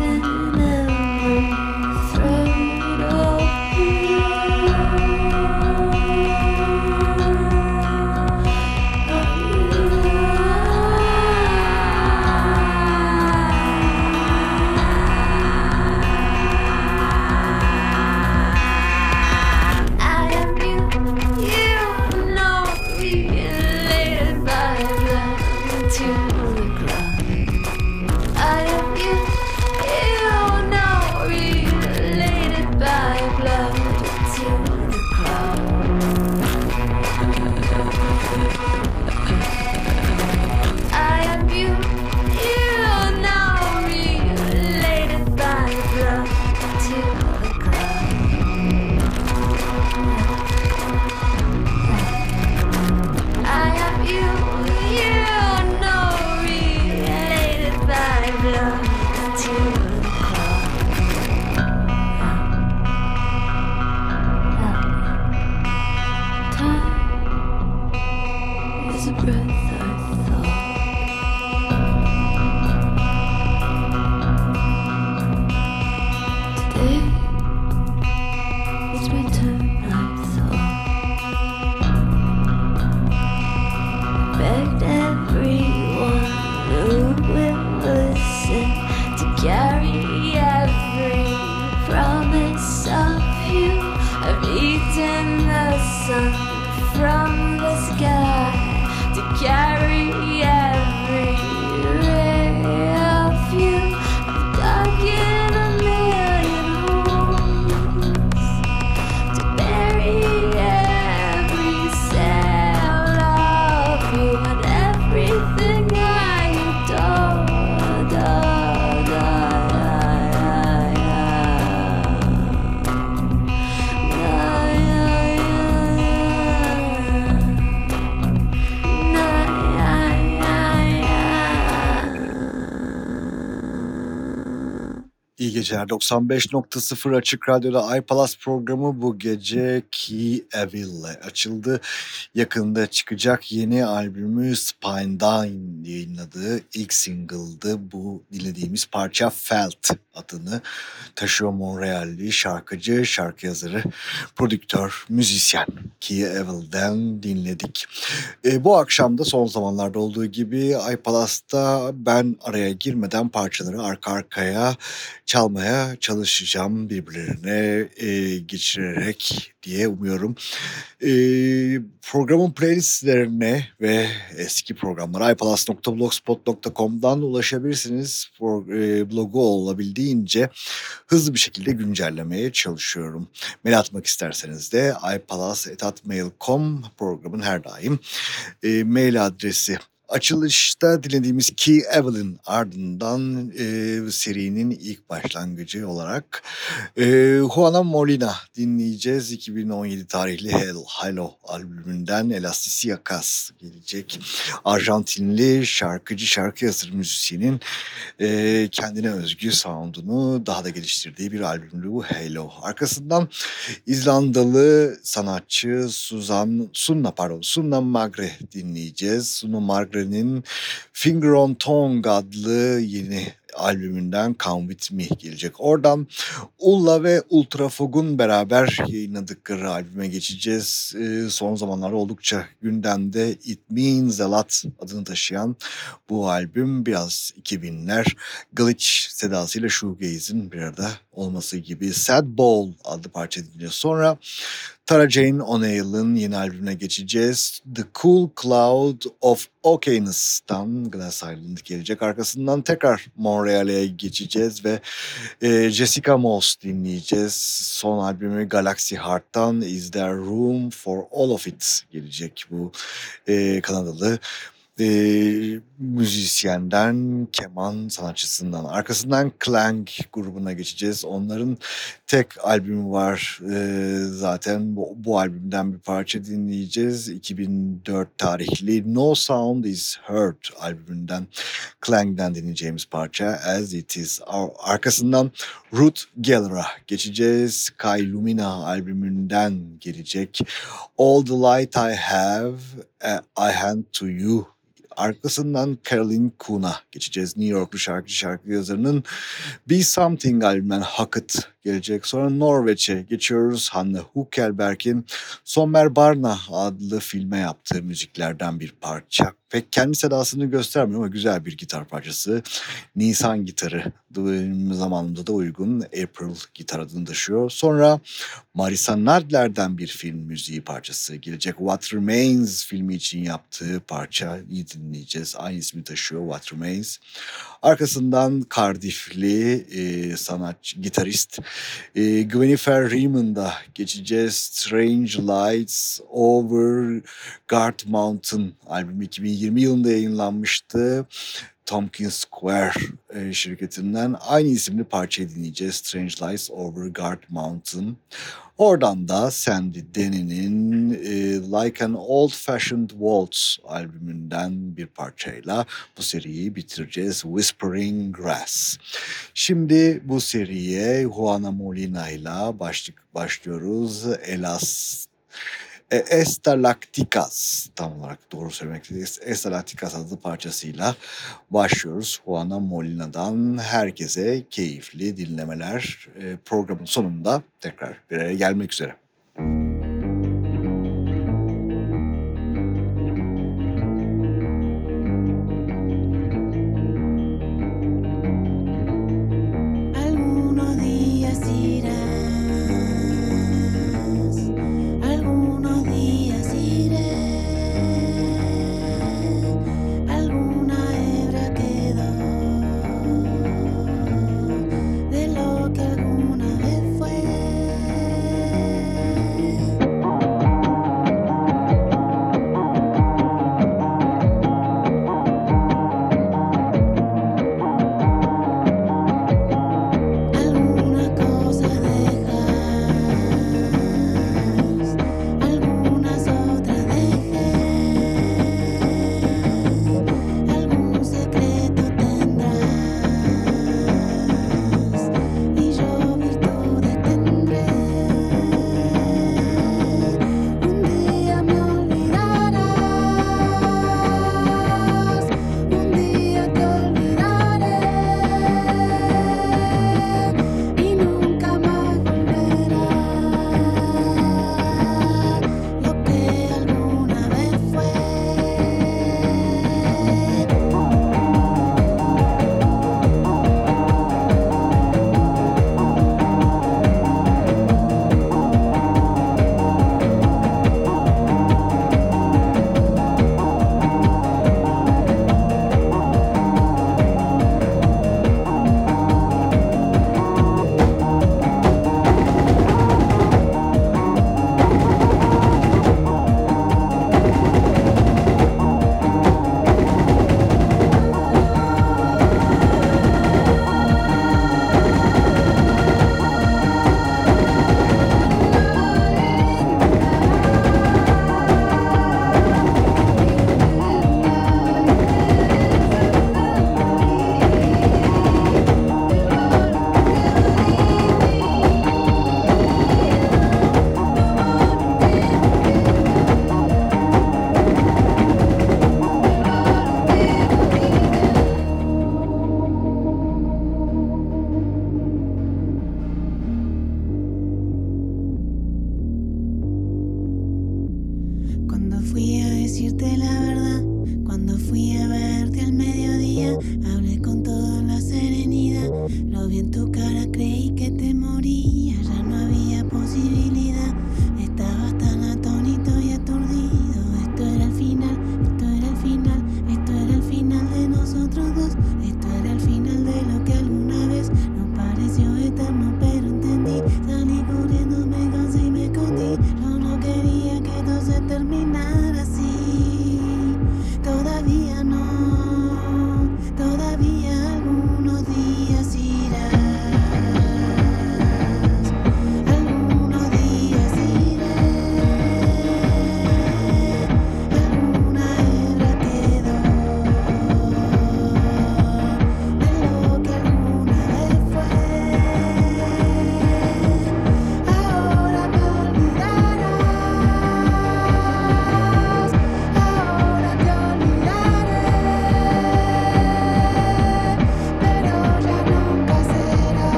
heaven. Geceler. 95.0 Açık Radyo'da iPalas programı bu gece Key Evil'le açıldı. Yakında çıkacak yeni albümü Spinedyne yayınladığı ilk single'dı. Bu dinlediğimiz parça Felt adını taşıyor Montreal'li şarkıcı, şarkı yazarı, prodüktör, müzisyen Key Evil'den dinledik. E, bu akşam da son zamanlarda olduğu gibi iPalas'ta ben araya girmeden parçaları arka arkaya çalmaya çalışacağım birbirlerine e, geçirerek diye umuyorum. E, programın playlistlerine ve eski programlara ipalas.blogspot.com'dan ulaşabilirsiniz. Pro, e, blogu olabildiğince hızlı bir şekilde güncellemeye çalışıyorum. Mail atmak isterseniz de ipalas.mail.com programın her daim e, mail adresi. Açılışta dinlediğimiz Key Evelyn ardından e, serinin ilk başlangıcı olarak e, Juana Molina dinleyeceğiz. 2017 tarihli Hell Hello albümünden Elasticiacas gelecek. Arjantinli şarkıcı, şarkı yazarı müzisyenin e, kendine özgü sound'unu daha da geliştirdiği bir albümlü bu Hello. Arkasından İzlandalı sanatçı Suzan Sunna pardon Sunna Magre dinleyeceğiz. Sunna Magre'nin Finger on Tongue adlı yeni albümünden Come With Me gelecek. Oradan Ulla ve Ultrafog'un beraber yayınladıkları albüme geçeceğiz. Ee, son zamanlarda oldukça gündemde It Means A Lot adını taşıyan bu albüm biraz 2000'ler glitch sedasıyla shoegaze'in bir arada olması gibi Sad Ball adlı parça dinliyoruz. Sonra Tara Jane O'Neill'ın yeni albümüne geçeceğiz. The Cool Cloud of Okayness'tan Glass Island gelecek. Arkasından tekrar Montreal'e geçeceğiz ve e, Jessica Moss dinleyeceğiz. Son albümü Galaxy Heart'tan Is There Room for All of It gelecek bu e, Kanadalı e, müzisyenden, keman sanatçısından. Arkasından Clang grubuna geçeceğiz. Onların tek albümü var e, zaten. Bu, bu albümden bir parça dinleyeceğiz. 2004 tarihli No Sound Is Heard albümünden Clang'den dinleyeceğimiz parça As It Is. Arkasından Ruth Geller'a geçeceğiz. Sky Lumina albümünden gelecek. All the Light I Have, I Hand to You arkasından Caroline Kuhn'a geçeceğiz. New Yorklu şarkıcı şarkı yazarının Be Something albümünden Hackett gelecek. Sonra Norveç'e geçiyoruz. Hanne Hukelberg'in Sommer Barna adlı filme yaptığı müziklerden bir parça. Pek kendi sedasını göstermiyor ama güzel bir gitar parçası. Nisan gitarı zamanında da uygun April gitar adını taşıyor. Sonra Marisa Nadler'den bir film müziği parçası gelecek. What Remains filmi için yaptığı parça iyi dinleyeceğiz. Aynı ismi taşıyor What Remains. Arkasından Cardiff'li e, sanatçı, gitarist e, Gwenifer Raymond'a geçeceğiz. Strange Lights Over Guard Mountain albümü 2020 yılında yayınlanmıştı. Tompkins Square e, şirketinden aynı isimli parçayı dinleyeceğiz. Strange Lights Over Guard Mountain. Oradan da Sandy Denny'nin Like an Old Fashioned Waltz albümünden bir parçayla bu seriyi bitireceğiz. Whispering Grass. Şimdi bu seriye Juana Molina ile başlıyoruz. Elas e, Estalacticas tam olarak doğru söylemekteyiz. Estalacticas adlı parçasıyla başlıyoruz. Juana Molina'dan herkese keyifli dinlemeler. E, programın sonunda tekrar bir araya gelmek üzere.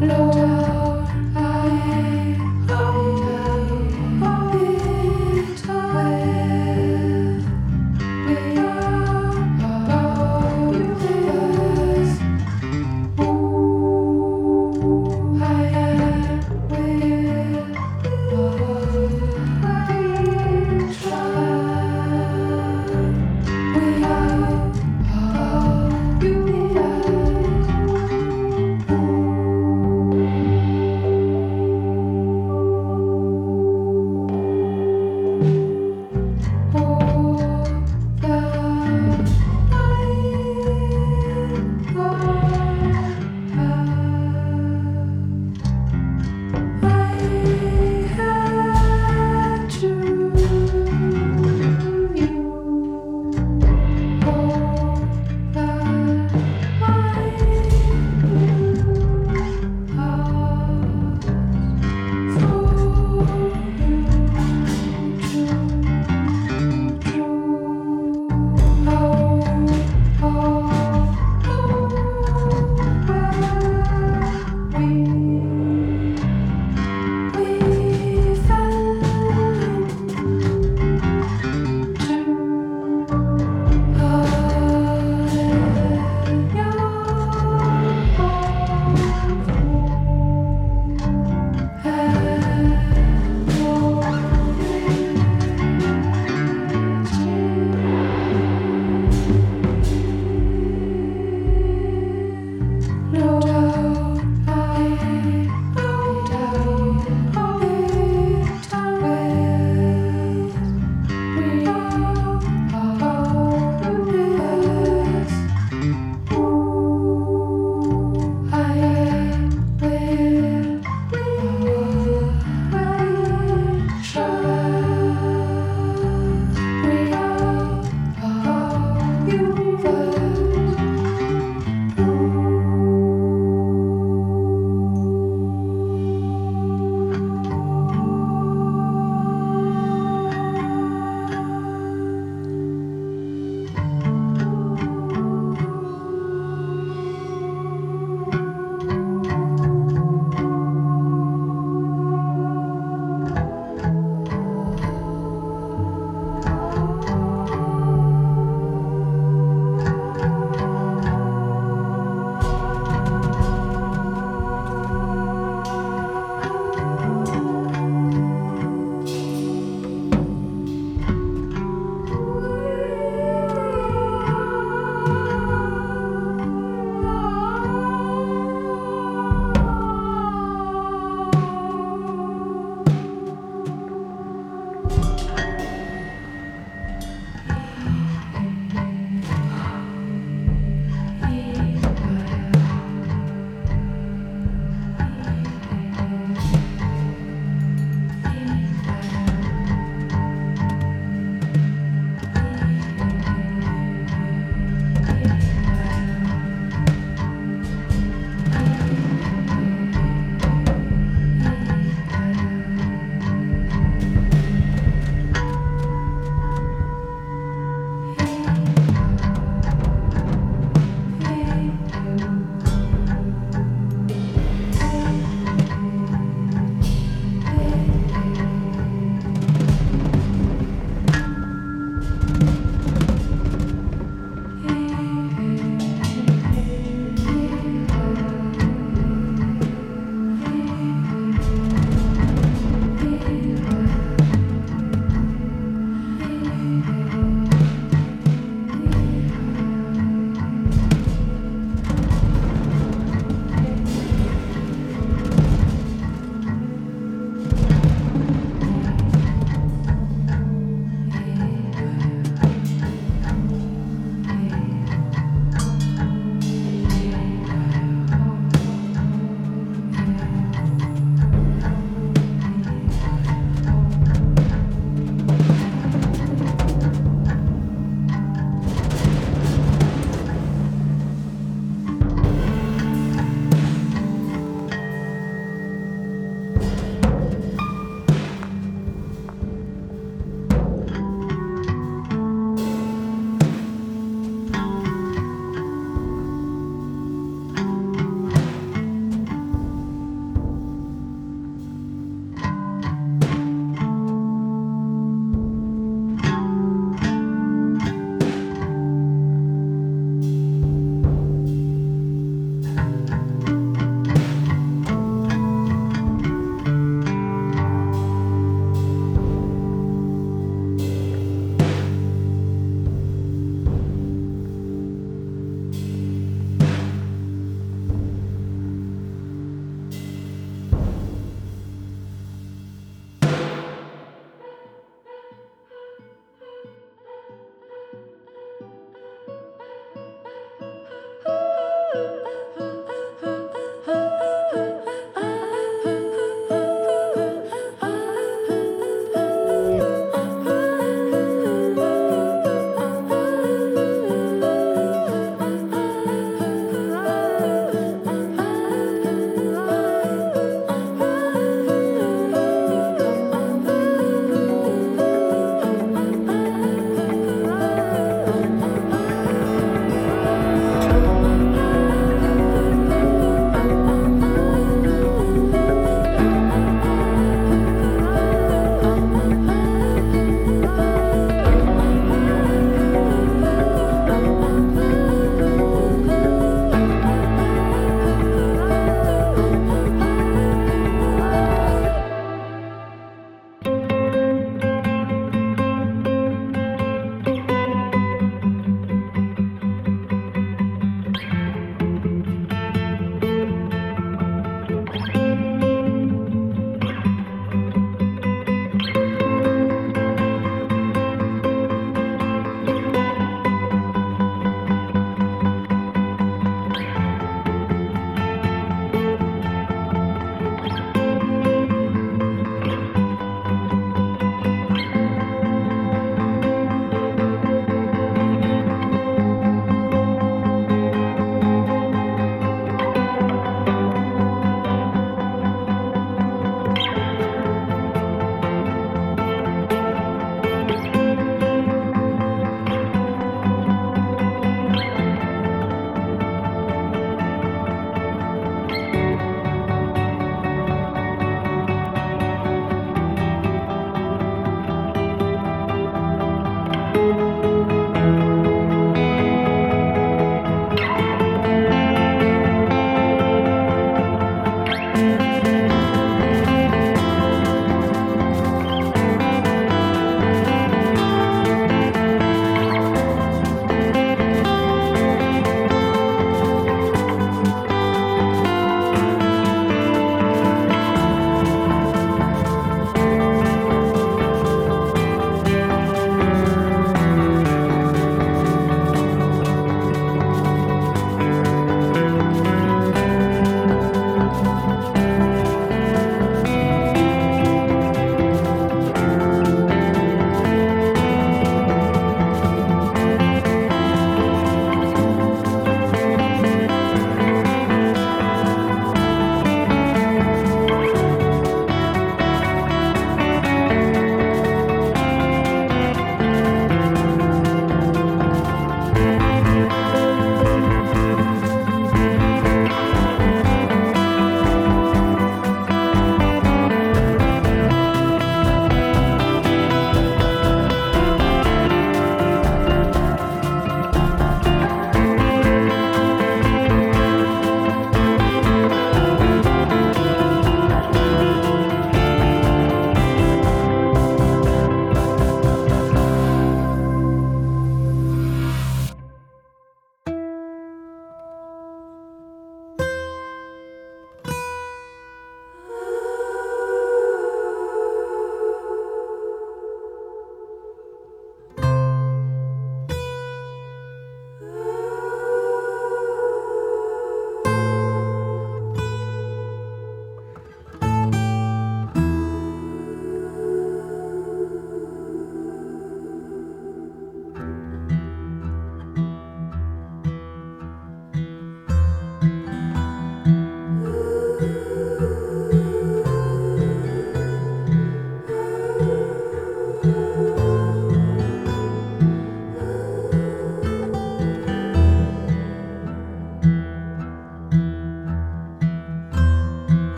Lord.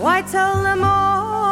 Why tell them all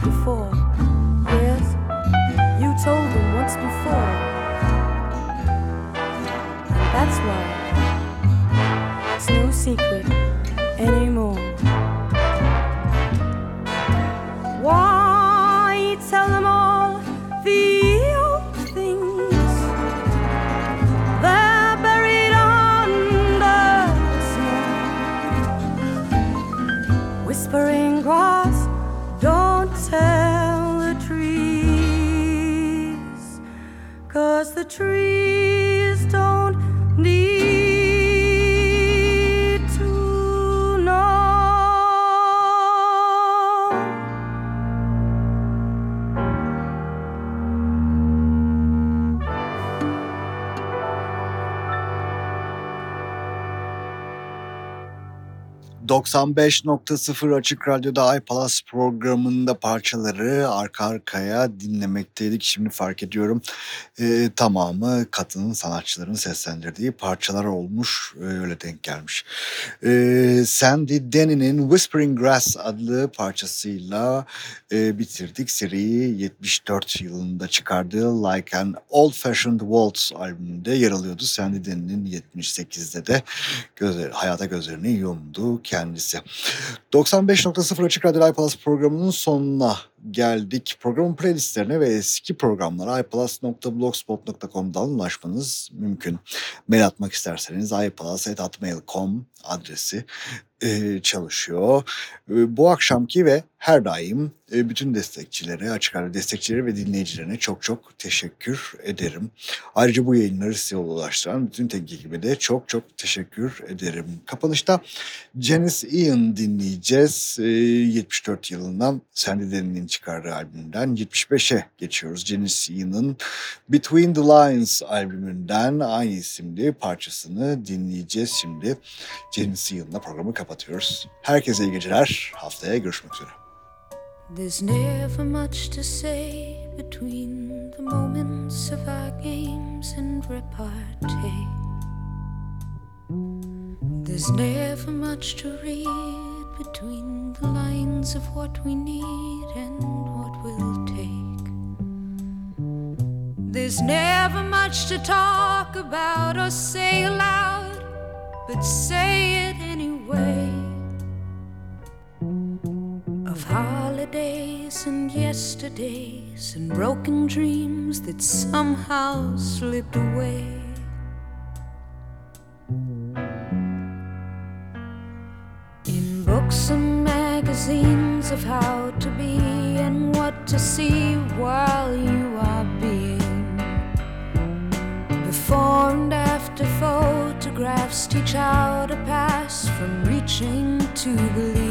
before. ...95.0 Açık Radyo'da iPalaz programında parçaları arka arkaya dinlemekteydik. Şimdi fark ediyorum e, tamamı kadın sanatçıların seslendirdiği parçalar olmuş. e, öyle denk gelmiş. E, Sandy Denny'nin Whispering Grass adlı parçasıyla e, bitirdik. Seriyi 74 yılında çıkardığı Like an Old Fashioned Waltz albümünde yer alıyordu. Sandy Denny'nin 78'de de gözleri, hayata gözlerini yumdu kendisi. 95.0 Açık Radyo iPlus programının sonuna geldik. Programın playlistlerine ve eski programlara iPlus.blogspot.com'dan ulaşmanız mümkün. Mail atmak isterseniz iPlus.atmail.com adresi çalışıyor. Bu akşamki ve her daim e, bütün destekçilere, açık radyo destekçileri ve dinleyicilerine çok çok teşekkür ederim. Ayrıca bu yayınları size ulaştıran bütün teknik ekibe de çok çok teşekkür ederim. Kapanışta Janice Ian dinleyeceğiz. E, 74 yılından Sandy Denny'nin çıkardığı albümünden 75'e geçiyoruz. Janice Ian'ın Between the Lines albümünden aynı isimli parçasını dinleyeceğiz şimdi. Janice Ian'la programı kapatıyoruz. Herkese iyi geceler. Haftaya görüşmek üzere. There's never much to say between the moments of our games and repartee. There's never much to read between the lines of what we need and what we'll take. There's never much to talk about or say aloud, but say it anyway. Holidays and yesterdays and broken dreams that somehow slipped away. In books and magazines of how to be and what to see while you are being. Before and after photographs teach how to pass from reaching to believing.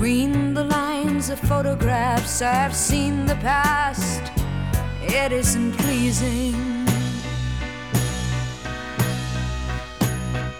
Between the lines of photographs, I've seen the past. It isn't pleasing.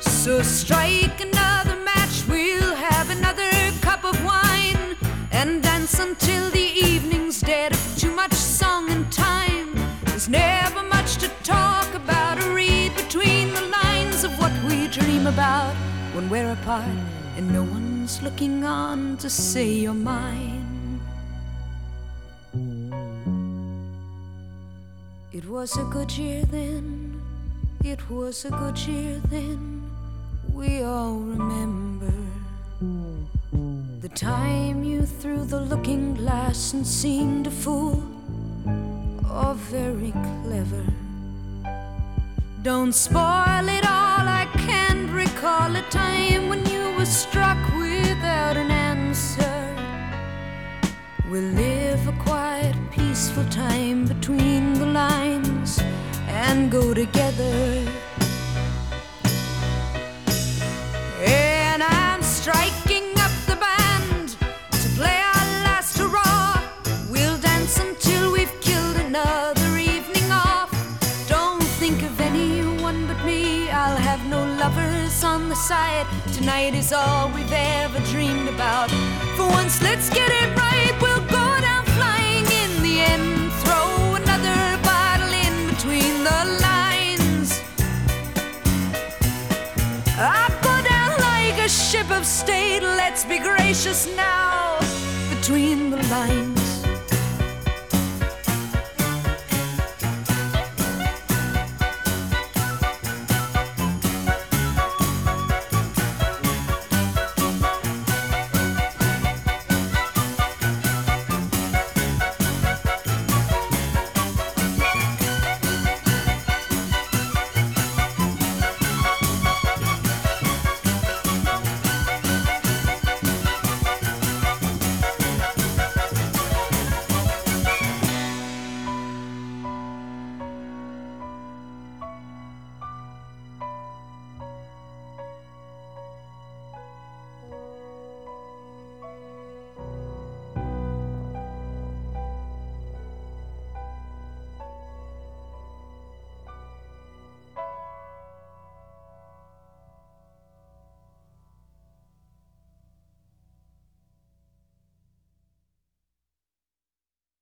So strike another match, we'll have another cup of wine and dance until the evening's dead. Too much song and time. There's never much to talk about or read between the lines of what we dream about when we're apart and no one's looking on to say you're mine. It was a good year then, it was a good year then, we all remember. The time you threw the looking glass and seemed a fool, or very clever. Don't spoil it struck without an answer. We'll live a quiet, peaceful time between the lines and go together. Tonight is all we've ever dreamed about. For once, let's get it right. We'll go down flying in the end. Throw another bottle in between the lines. I go down like a ship of state. Let's be gracious now between the lines.